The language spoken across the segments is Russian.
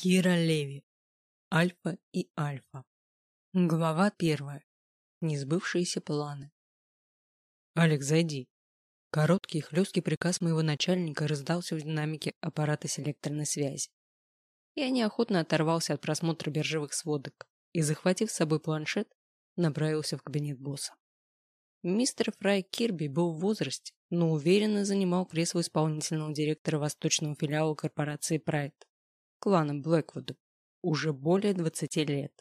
Кира Леви. Альфа и Альфа. Глава первая. Несбывшиеся планы. «Алекс, зайди». Короткий хлесткий приказ моего начальника раздался в динамике аппарата селекторной связи. Я неохотно оторвался от просмотра биржевых сводок и, захватив с собой планшет, направился в кабинет босса. Мистер Фрай Кирби был в возрасте, но уверенно занимал кресло исполнительного директора восточного филиала корпорации Прайд кланом Блэквуда уже более 20 лет.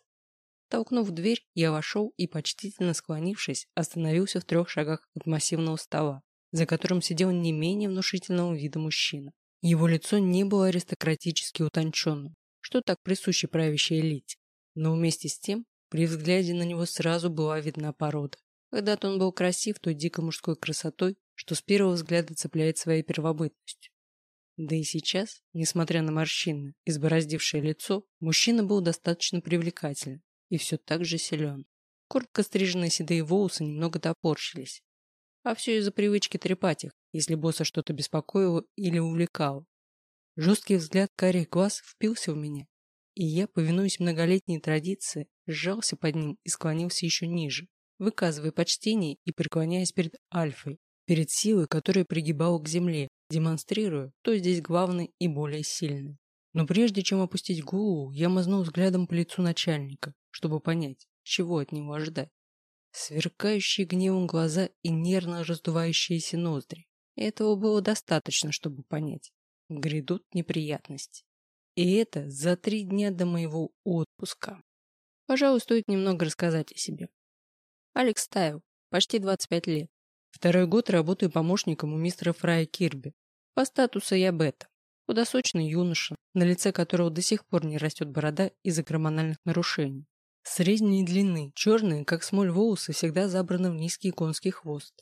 Толкнув дверь, я вошел и, почтительно склонившись, остановился в трех шагах от массивного стола, за которым сидел не менее внушительного вида мужчина. Его лицо не было аристократически утонченным, что так присуще правящей элите, но вместе с тем, при взгляде на него сразу была видна порода. Когда-то он был красив той дикой мужской красотой, что с первого взгляда цепляет своей первобытностью. Да и сейчас, несмотря на морщины, избороздившее лицо, мужчина был достаточно привлекателен и все так же силен. Коротко стриженные седые волосы немного топорщились. А все из-за привычки трепать их, если босса что-то беспокоило или увлекало. Жесткий взгляд карих глаз впился в меня, и я, повинуясь многолетней традиции, сжался под ним и склонился еще ниже, выказывая почтение и преклоняясь перед Альфой, перед силой, которая пригибала к земле, демонстрируя, кто здесь главный и более сильный. Но прежде чем опустить голову, я мазнул взглядом по лицу начальника, чтобы понять, чего от него ожидать. Сверкающие гневом глаза и нервно раздувающиеся ноздри. Этого было достаточно, чтобы понять. Грядут неприятности. И это за три дня до моего отпуска. Пожалуй, стоит немного рассказать о себе. Алекс Тайл, почти 25 лет. Второй год работаю помощником у мистера Фрая Кирби. По статусу я бета. Худосочный юноша, на лице которого до сих пор не растет борода из-за гормональных нарушений. Средней длины, черные, как смоль волосы, всегда забраны в низкий конский хвост.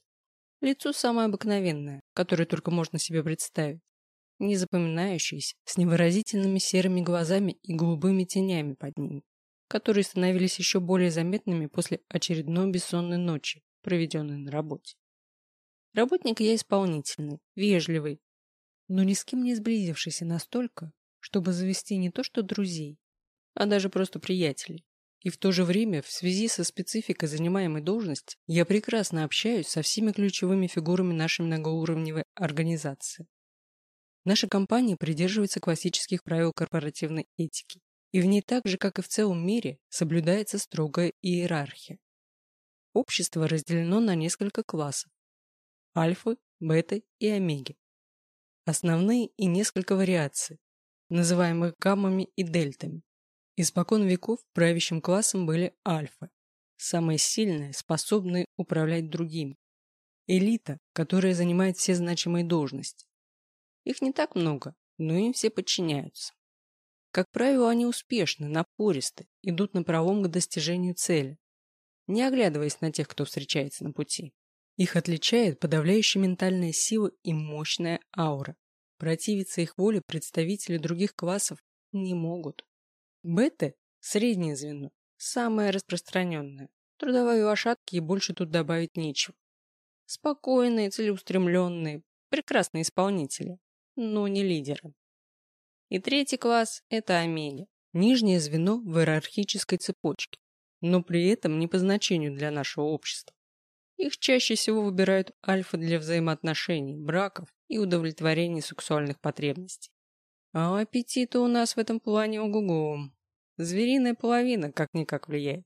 Лицо самое обыкновенное, которое только можно себе представить. Незапоминающееся, с невыразительными серыми глазами и голубыми тенями под ними, которые становились еще более заметными после очередной бессонной ночи, проведенной на работе. Работник я исполнительный, вежливый, но ни с кем не сблизившийся настолько, чтобы завести не то что друзей, а даже просто приятелей. И в то же время, в связи со спецификой занимаемой должности, я прекрасно общаюсь со всеми ключевыми фигурами нашей многоуровневой организации. Наша компания придерживается классических правил корпоративной этики, и в ней так же, как и в целом мире, соблюдается строгая иерархия. Общество разделено на несколько классов, альфы, беты и омеги. Основные и несколько вариаций, называемых гаммами и дельтами. Испокон веков правящим классом были альфы, самые сильные, способные управлять другими. Элита, которая занимает все значимые должности. Их не так много, но им все подчиняются. Как правило, они успешны, напористы, идут на пролом к достижению цели, не оглядываясь на тех, кто встречается на пути. Их отличает подавляющая ментальная сила и мощная аура. Противиться их воле представители других классов не могут. Беты – среднее звено, самое распространенное. Трудовые лошадки и больше тут добавить нечего. Спокойные, целеустремленные, прекрасные исполнители, но не лидеры. И третий класс – это Омеги, нижнее звено в иерархической цепочке, но при этом не по значению для нашего общества. Их чаще всего выбирают альфа для взаимоотношений, браков и удовлетворения сексуальных потребностей. А аппетиты у нас в этом плане ого-го. Звериная половина как-никак влияет.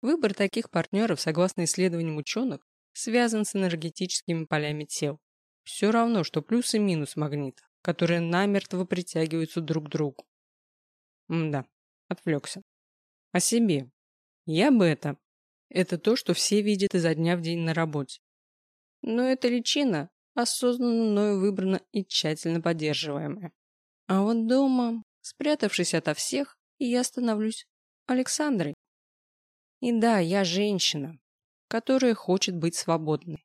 Выбор таких партнеров, согласно исследованиям ученых, связан с энергетическими полями тел. Все равно, что плюс и минус магнита, которые намертво притягиваются друг к другу. Мда, отвлекся. О себе. Я бета, это то, что все видят изо дня в день на работе. Но эта личина осознанно мною выбрана и тщательно поддерживаемая. А вот дома, спрятавшись ото всех, я становлюсь Александрой. И да, я женщина, которая хочет быть свободной.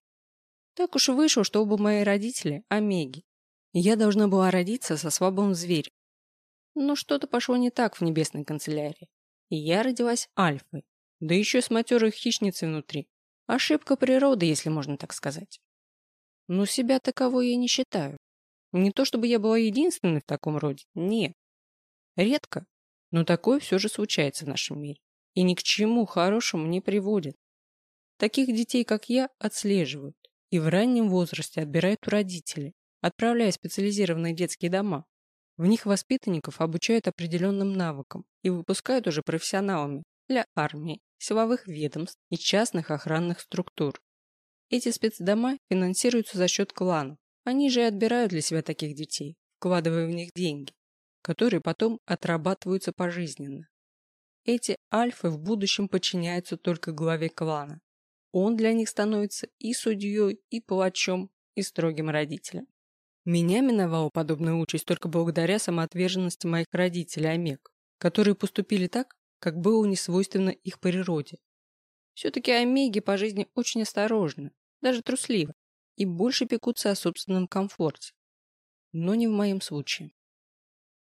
Так уж вышло, что оба мои родители – омеги. Я должна была родиться со свободным зверем. Но что-то пошло не так в небесной канцелярии. И я родилась альфой, да еще с матерой хищницей внутри. Ошибка природы, если можно так сказать. Но себя таковой я не считаю. Не то чтобы я была единственной в таком роде, нет. Редко, Но такое все же случается в нашем мире. И ни к чему хорошему не приводит. Таких детей, как я, отслеживают и в раннем возрасте отбирают у родителей, отправляя в специализированные детские дома. В них воспитанников обучают определенным навыкам и выпускают уже профессионалами для армии, силовых ведомств и частных охранных структур. Эти спецдома финансируются за счет кланов. Они же и отбирают для себя таких детей, вкладывая в них деньги, которые потом отрабатываются пожизненно. Эти альфы в будущем подчиняются только главе клана. Он для них становится и судьей, и палачом, и строгим родителем. Меня миновала подобная участь только благодаря самоотверженности моих родителей Омег, которые поступили так, как было не свойственно их природе. Все-таки Омеги по жизни очень осторожны, даже трусливы, и больше пекутся о собственном комфорте. Но не в моем случае.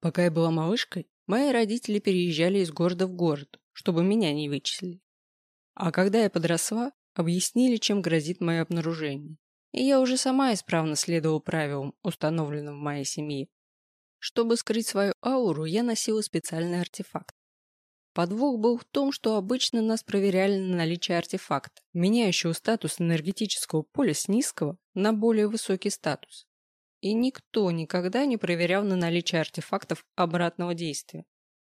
Пока я была малышкой, мои родители переезжали из города в город, чтобы меня не вычислили. А когда я подросла, объяснили, чем грозит мое обнаружение. И я уже сама исправно следовала правилам, установленным в моей семье. Чтобы скрыть свою ауру, я носила специальный артефакт. Подвох был в том, что обычно нас проверяли на наличие артефакта, меняющего статус энергетического поля с низкого на более высокий статус. И никто никогда не проверял на наличие артефактов обратного действия.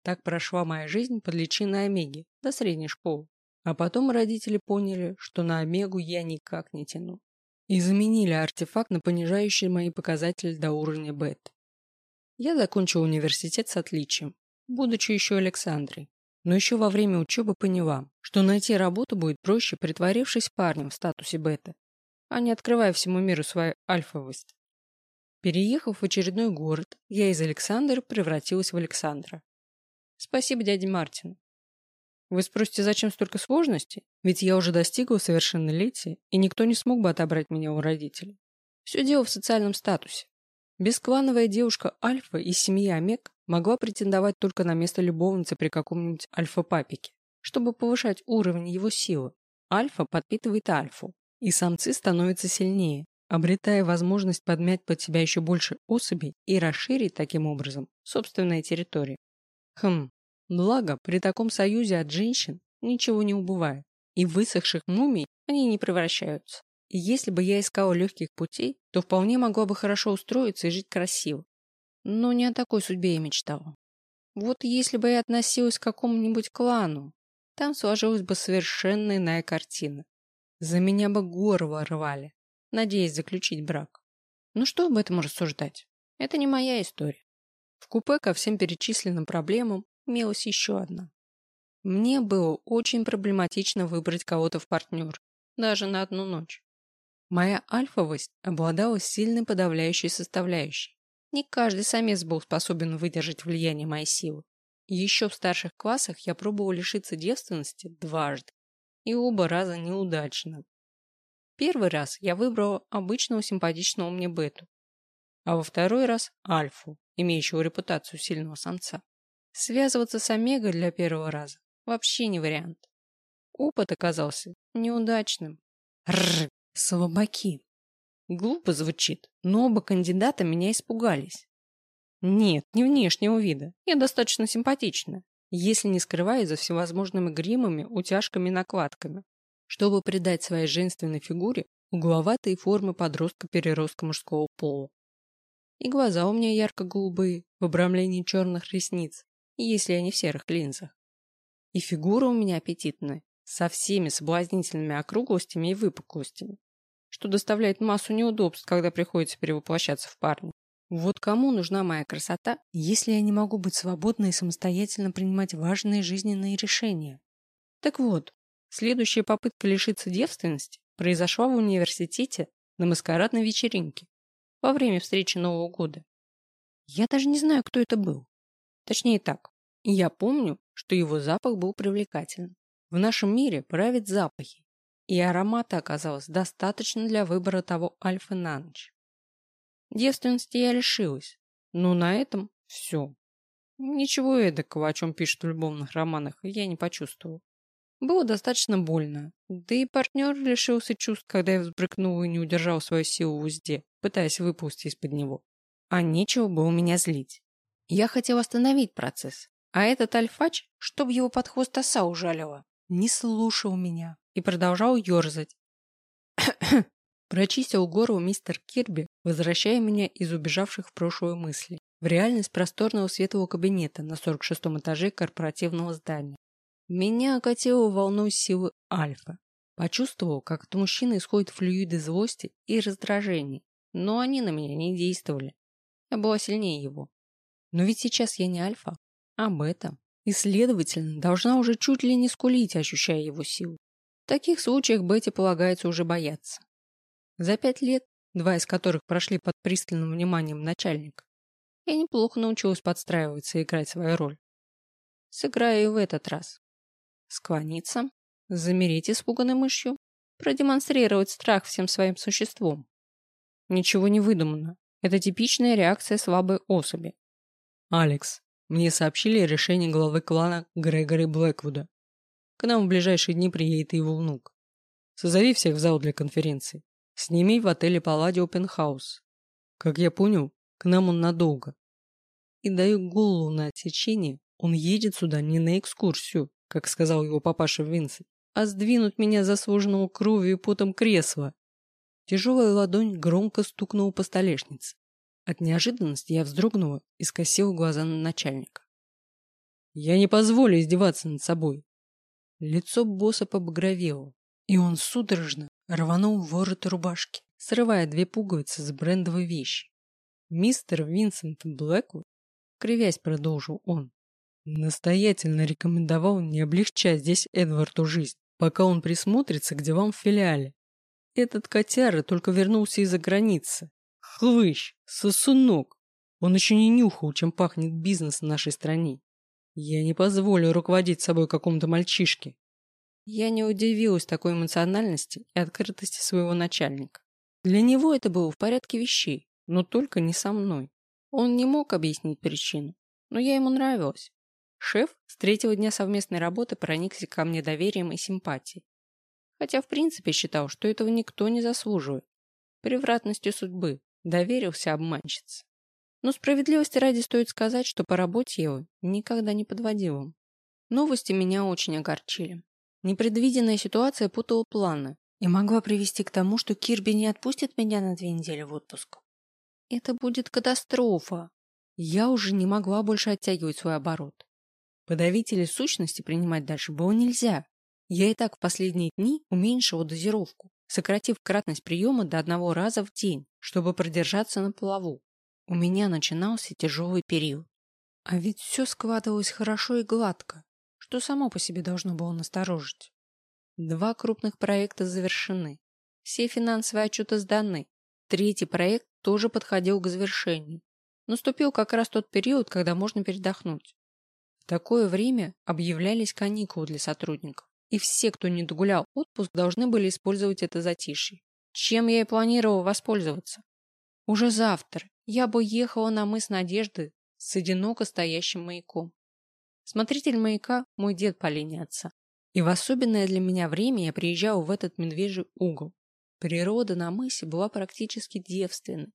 Так прошла моя жизнь под личиной Омеги до средней школы. А потом родители поняли, что на Омегу я никак не тяну. И заменили артефакт на понижающий мои показатели до уровня бета. Я закончил университет с отличием, будучи еще Александрой. Но еще во время учебы поняла, что найти работу будет проще, притворившись парнем в статусе бета, а не открывая всему миру свою альфовость. Переехав в очередной город, я из Александра превратилась в Александра. Спасибо дяде Мартину. Вы спросите, зачем столько сложностей? Ведь я уже достигла совершеннолетия, и никто не смог бы отобрать меня у родителей. Все дело в социальном статусе. Бесклановая девушка Альфа из семьи Омег могла претендовать только на место любовницы при каком-нибудь альфа-папике, чтобы повышать уровень его силы. Альфа подпитывает альфу, и самцы становятся сильнее, обретая возможность подмять под себя еще больше особей и расширить таким образом собственные территории. Хм, благо при таком союзе от женщин ничего не убывает, и высохших мумий они не превращаются. И если бы я искала легких путей, то вполне могла бы хорошо устроиться и жить красиво. Но не о такой судьбе я мечтала. Вот если бы я относилась к какому-нибудь клану, там сложилась бы совершенно иная картина. За меня бы горло рвали, надеясь заключить брак. Ну что об этом рассуждать? Это не моя история. В купе ко всем перечисленным проблемам имелась еще одна. Мне было очень проблематично выбрать кого-то в партнер, даже на одну ночь. Моя альфовость обладала сильной подавляющей составляющей. Не каждый самец был способен выдержать влияние моей силы. Еще в старших классах я пробовал лишиться девственности дважды, и оба раза неудачно. Первый раз я выбрал обычного симпатичного мне бету, а во второй раз альфу, имеющего репутацию сильного самца. Связываться с омегой для первого раза вообще не вариант. Опыт оказался неудачным. Рррр, слабаки. Глупо звучит, но оба кандидата меня испугались. Нет, не внешнего вида. Я достаточно симпатична, если не скрываюсь за всевозможными гримами, утяжками и накладками чтобы придать своей женственной фигуре угловатые формы подростка-переростка мужского пола. И глаза у меня ярко-голубые, в обрамлении черных ресниц, если они в серых линзах. И фигура у меня аппетитная, со всеми соблазнительными округлостями и выпуклостями, что доставляет массу неудобств, когда приходится перевоплощаться в парня. Вот кому нужна моя красота, если я не могу быть свободной и самостоятельно принимать важные жизненные решения? Так вот, Следующая попытка лишиться девственности произошла в университете на маскарадной вечеринке во время встречи Нового года. Я даже не знаю, кто это был. Точнее так, я помню, что его запах был привлекательным. В нашем мире правят запахи, и аромата оказалось достаточно для выбора того альфа на ночь. Девственности я лишилась, но на этом все. Ничего эдакого, о чем пишут в любовных романах, я не почувствовал. Было достаточно больно. Да и партнер лишился чувств, когда я взбрыкнул и не удержал свою силу в узде, пытаясь выпустить из-под него. А нечего было меня злить. Я хотел остановить процесс, А этот альфач, чтоб его под хвост оса ужалила, не слушал меня и продолжал ерзать. Прочистил горло мистер Кирби, возвращая меня из убежавших в прошлое мыслей в реальность просторного светлого кабинета на 46-м этаже корпоративного здания. Меня окатило волной силы альфа. Почувствовал, как от мужчины исходят флюиды злости и раздражения, но они на меня не действовали. Я была сильнее его. Но ведь сейчас я не альфа, а бета. И, следовательно, должна уже чуть ли не скулить, ощущая его силу. В таких случаях Бете полагается уже бояться. За пять лет, два из которых прошли под пристальным вниманием начальника, я неплохо научилась подстраиваться и играть свою роль. Сыграю и в этот раз. Склониться, замереть испуганной мышью, продемонстрировать страх всем своим существом. Ничего не выдумано. Это типичная реакция слабой особи. Алекс, мне сообщили решение главы клана Грегори Блэквуда. К нам в ближайшие дни приедет его внук. Созови всех в зал для конференции. Сними в отеле Палладио Пентхаус. Как я понял, к нам он надолго. И даю голову на отсечение, он едет сюда не на экскурсию, как сказал его папаша Винсент, а сдвинуть меня заслуженного кровью и потом кресла. Тяжелая ладонь громко стукнула по столешнице. От неожиданности я вздрогнула и скосила глаза на начальника. «Я не позволю издеваться над собой!» Лицо босса побагровело, и он судорожно рванул ворот рубашки, срывая две пуговицы с брендовой вещи. Мистер Винсент Блэквуд, кривясь продолжил он, настоятельно рекомендовал не облегчать здесь Эдварду жизнь, пока он присмотрится к делам в филиале. Этот котяра только вернулся из-за границы, Хлыщ, сосунок. Он еще не нюхал, чем пахнет бизнес в нашей стране. Я не позволю руководить собой какому-то мальчишке. Я не удивилась такой эмоциональности и открытости своего начальника. Для него это было в порядке вещей, но только не со мной. Он не мог объяснить причину, но я ему нравилась. Шеф с третьего дня совместной работы проникся ко мне доверием и симпатией. Хотя в принципе считал, что этого никто не заслуживает. Превратностью судьбы, Доверился обманщице. Но справедливости ради стоит сказать, что по работе его никогда не подводил. Новости меня очень огорчили. Непредвиденная ситуация путала планы и могла привести к тому, что Кирби не отпустит меня на две недели в отпуск. Это будет катастрофа. Я уже не могла больше оттягивать свой оборот. Подавители сущности принимать дальше было нельзя. Я и так в последние дни уменьшила дозировку сократив кратность приема до одного раза в день, чтобы продержаться на плаву. У меня начинался тяжелый период. А ведь все складывалось хорошо и гладко, что само по себе должно было насторожить. Два крупных проекта завершены. Все финансовые отчеты сданы. Третий проект тоже подходил к завершению. Наступил как раз тот период, когда можно передохнуть. В такое время объявлялись каникулы для сотрудников и все, кто не догулял отпуск, должны были использовать это затишье. Чем я и планировал воспользоваться. Уже завтра я бы ехала на мыс Надежды с одиноко стоящим маяком. Смотритель маяка – мой дед по линии отца. И в особенное для меня время я приезжал в этот медвежий угол. Природа на мысе была практически девственной.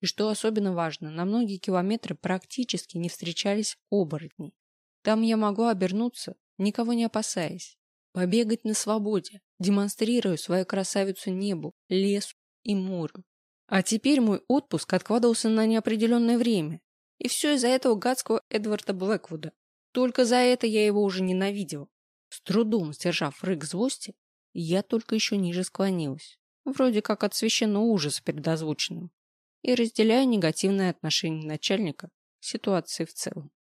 И что особенно важно, на многие километры практически не встречались оборотни. Там я могла обернуться, никого не опасаясь. Побегать на свободе, демонстрируя свою красавицу небу, лесу и морю. А теперь мой отпуск откладывался на неопределенное время. И все из-за этого гадского Эдварда Блэквуда. Только за это я его уже ненавидел. С трудом сдержав рык злости, я только еще ниже склонилась. Вроде как от священного ужаса перед озвученным. И разделяя негативное отношение начальника к ситуации в целом.